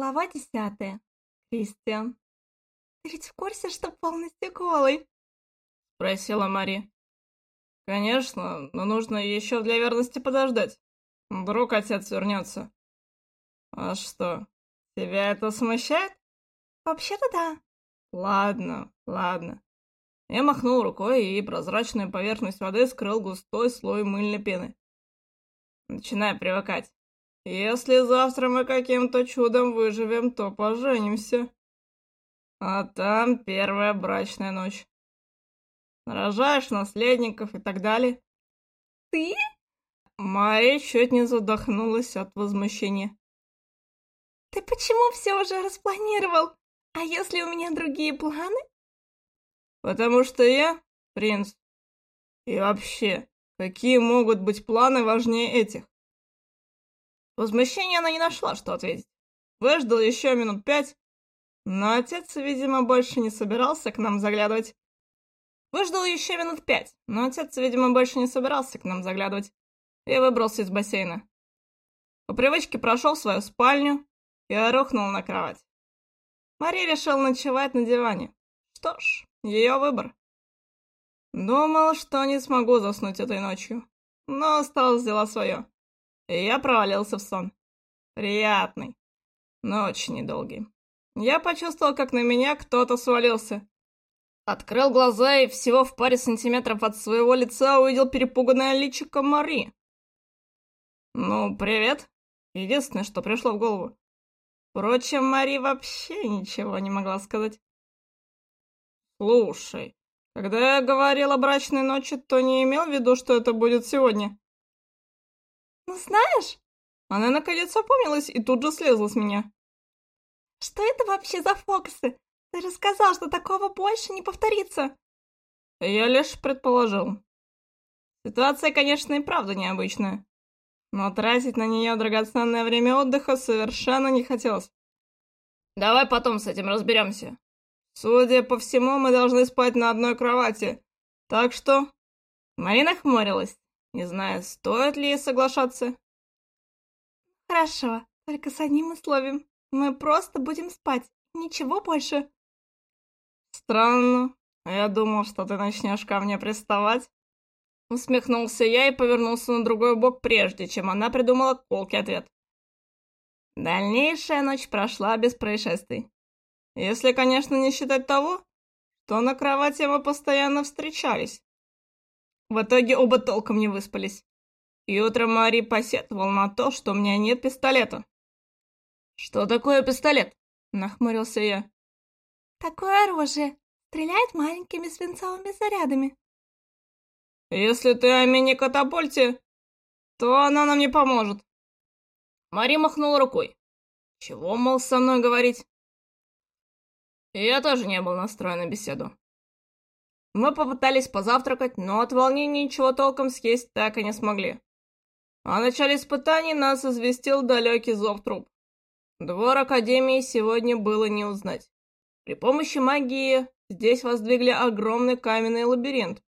Глава десятая. Кристиан. «Ты ведь в курсе, что полностью голый?» — спросила Мари. «Конечно, но нужно еще для верности подождать. Вдруг отец вернется». «А что, тебя это смущает?» «Вообще-то да». «Ладно, ладно». Я махнул рукой, и прозрачную поверхность воды скрыл густой слой мыльной пены. Начинай привыкать. Если завтра мы каким-то чудом выживем, то поженимся. А там первая брачная ночь. Рожаешь наследников и так далее. Ты? Мария чуть не задохнулась от возмущения. Ты почему все уже распланировал? А если у меня другие планы? Потому что я принц. И вообще, какие могут быть планы важнее этих? Возмущения она не нашла, что ответить. Выждал еще минут пять, но отец, видимо, больше не собирался к нам заглядывать. Выждал еще минут пять, но отец, видимо, больше не собирался к нам заглядывать. Я выбрался из бассейна. По привычке прошел свою спальню и рухнул на кровать. Мария решила ночевать на диване. Что ж, ее выбор. Думал, что не смогу заснуть этой ночью, но осталось дела свое и я провалился в сон. Приятный, но очень недолгий. Я почувствовал, как на меня кто-то свалился. Открыл глаза и всего в паре сантиметров от своего лица увидел перепуганное личико Мари. «Ну, привет!» Единственное, что пришло в голову. Впрочем, Мари вообще ничего не могла сказать. «Слушай, когда я говорил о брачной ночи, то не имел в виду, что это будет сегодня. Ну знаешь...» Она наконец опомнилась и тут же слезла с меня. «Что это вообще за фокусы? Ты же сказал, что такого больше не повторится!» Я лишь предположил. Ситуация, конечно, и правда необычная. Но тратить на нее драгоценное время отдыха совершенно не хотелось. Давай потом с этим разберемся. Судя по всему, мы должны спать на одной кровати. Так что... Марина хмурилась не зная, стоит ли ей соглашаться. «Хорошо, только с одним условием. Мы просто будем спать, ничего больше». «Странно. Я думал, что ты начнешь ко мне приставать». Усмехнулся я и повернулся на другой бок, прежде чем она придумала колкий ответ. Дальнейшая ночь прошла без происшествий. Если, конечно, не считать того, что на кровати мы постоянно встречались. В итоге оба толком не выспались. И утром Мари посетовал на то, что у меня нет пистолета. «Что такое пистолет?» — нахмурился я. «Такое оружие. Стреляет маленькими свинцовыми зарядами». «Если ты о мини-катапульте, то она нам не поможет». Мари махнула рукой. «Чего, мол, со мной говорить?» Я тоже не был настроен на беседу. Мы попытались позавтракать, но от волнения ничего толком съесть так и не смогли. О начале испытаний нас известил далекий зов труп. Двор Академии сегодня было не узнать. При помощи магии здесь воздвигли огромный каменный лабиринт,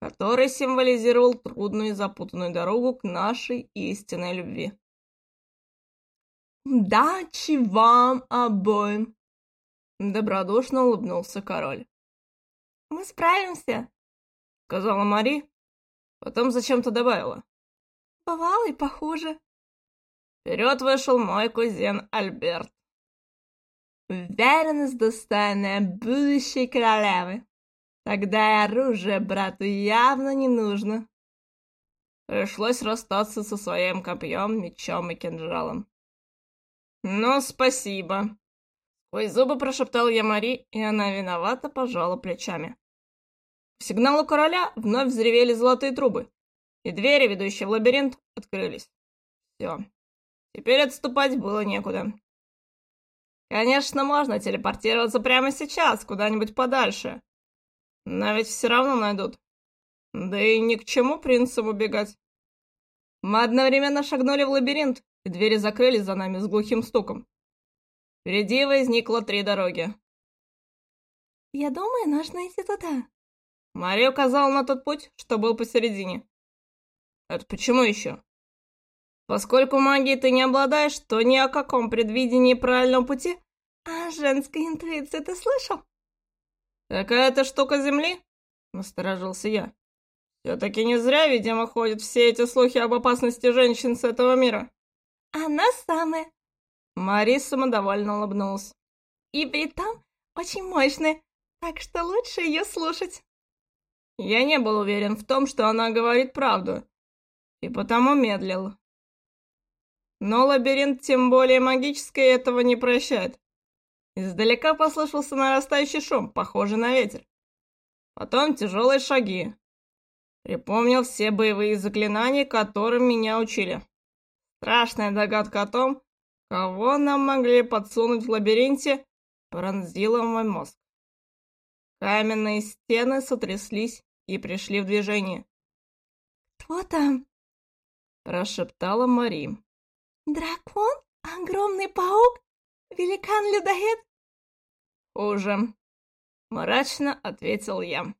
который символизировал трудную и запутанную дорогу к нашей истинной любви. «Удачи вам обоим!» Добродушно улыбнулся король. Мы справимся, сказала Мари. Потом зачем-то добавила. Бывало и похуже. Вперед вышел мой кузен Альберт. Уверенность достойная будущей королевы. Тогда и оружие брату явно не нужно. Пришлось расстаться со своим копьем, мечом и кинжалом. «Ну, спасибо!» Сквозь зубы прошептал я Мари, и она виновато пожала плечами. К сигналу короля вновь взревели золотые трубы, и двери, ведущие в лабиринт, открылись. Все. Теперь отступать было некуда. Конечно, можно телепортироваться прямо сейчас, куда-нибудь подальше. Но ведь все равно найдут. Да и ни к чему принцам убегать. Мы одновременно шагнули в лабиринт, и двери закрылись за нами с глухим стуком. Впереди возникло три дороги. «Я думаю, нужно идти туда», Мария указала на тот путь, что был посередине. Это почему еще? Поскольку магией ты не обладаешь, то ни о каком предвидении правильного пути. А женской интуиции ты слышал? Такая-то штука Земли? Насторожился я. Все-таки не зря, видимо, ходят все эти слухи об опасности женщин с этого мира. Она самая. Мари самодовольно улыбнулась. И при том очень мощная, так что лучше ее слушать. Я не был уверен в том, что она говорит правду, и потому медлил. Но лабиринт, тем более магический, этого не прощает. Издалека послышался нарастающий шум, похожий на ветер. Потом тяжелые шаги. Припомнил все боевые заклинания, которым меня учили. Страшная догадка о том, кого нам могли подсунуть в лабиринте, пронзила мой мозг. Каменные стены сотряслись и пришли в движение. «Кто там?» – прошептала Мари. «Дракон? Огромный паук? Великан-людоед?» «Хуже», — мрачно ответил я.